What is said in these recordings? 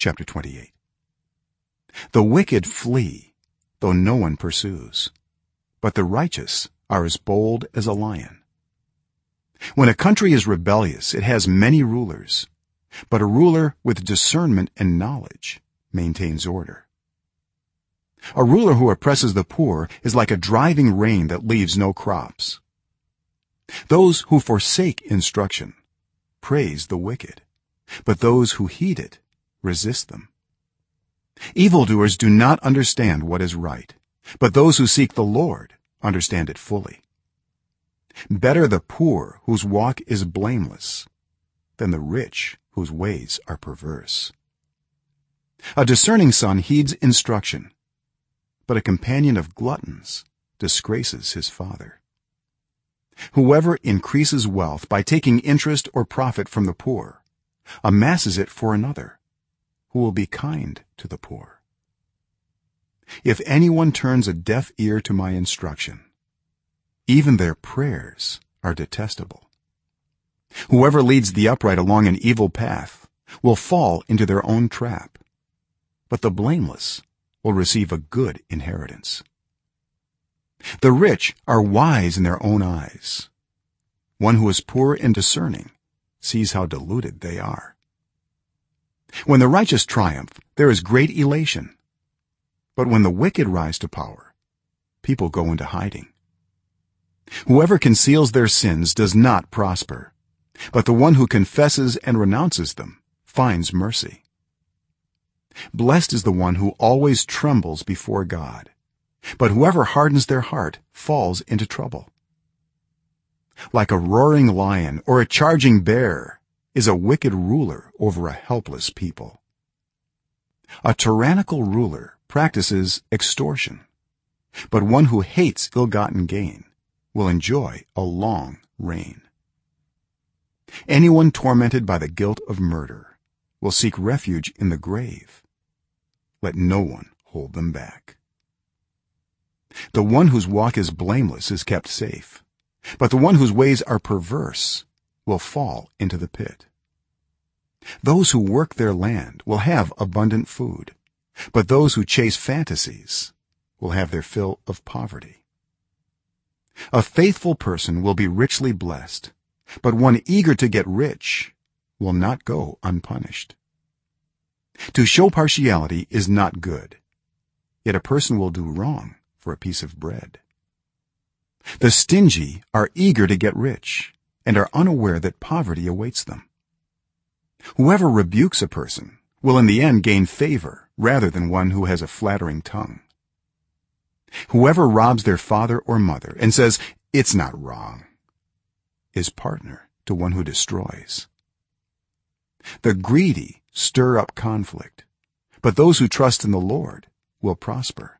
chapter 28 the wicked flee though no one pursues but the righteous are as bold as a lion. When a country is rebellious it has many rulers but a ruler with discernment and knowledge maintains order. A ruler who oppresses the poor is like a driving rain that leaves no crops. Those who forsake instruction praise the wicked but those who heed it resist them. Evildoers do not understand what is right but those who seek the lord understand it fully. Better the poor whose walk is blameless than the rich whose ways are perverse. A discerning son heeds instruction but a companion of gluttons disgraces his father. Whoever increases wealth by taking interest or profit from the poor amasses it for another who will be kind to the poor. If anyone turns a deaf ear to my instruction even their prayers are detestable. Whoever leads the upright along an evil path will fall into their own trap but the blameless will receive a good inheritance. The rich are wise in their own eyes. One who is poor and discerning sees how deluded they are when the righteous triumph there is great elation. But when the wicked rise to power people go into hiding. Whoever conceals their sins does not prosper but the one who confesses and renounces them finds mercy. Blessed is the one who always trembles before god but whoever hardens their heart falls into trouble. Like a roaring lion or a charging bear is a wicked ruler over a helpless people. A tyrannical ruler practices extortion but one who hates ill-gotten gain will enjoy a long reign. Anyone tormented by the guilt of murder will seek refuge in the grave. Let no one hold them back. The one whose walk is blameless is kept safe but the one whose ways are perverse will fall into the pit. Those who work their land will have abundant food but those who chase fantasies will have their fill of poverty. A faithful person will be richly blessed but one eager to get rich will not go unpunished. To show partiality is not good yet a person will do wrong for a piece of bread. The stingy are eager to get rich and are unaware that poverty awaits them. Whoever rebukes a person will in the end gain favor rather than one who has a flattering tongue. Whoever robs their father or mother and says it's not wrong is partner to one who destroys. The greedy stir up conflict but those who trust in the lord will prosper.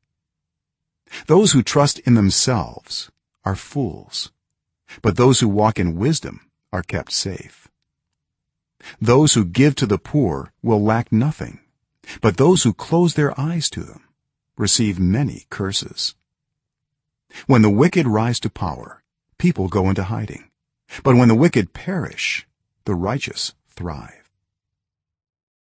Those who trust in themselves are fools but those who walk in wisdom are kept safe. Those who give to the poor will lack nothing but those who close their eyes to them receive many curses. When the wicked rise to power people go into hiding but when the wicked perish the righteous thrive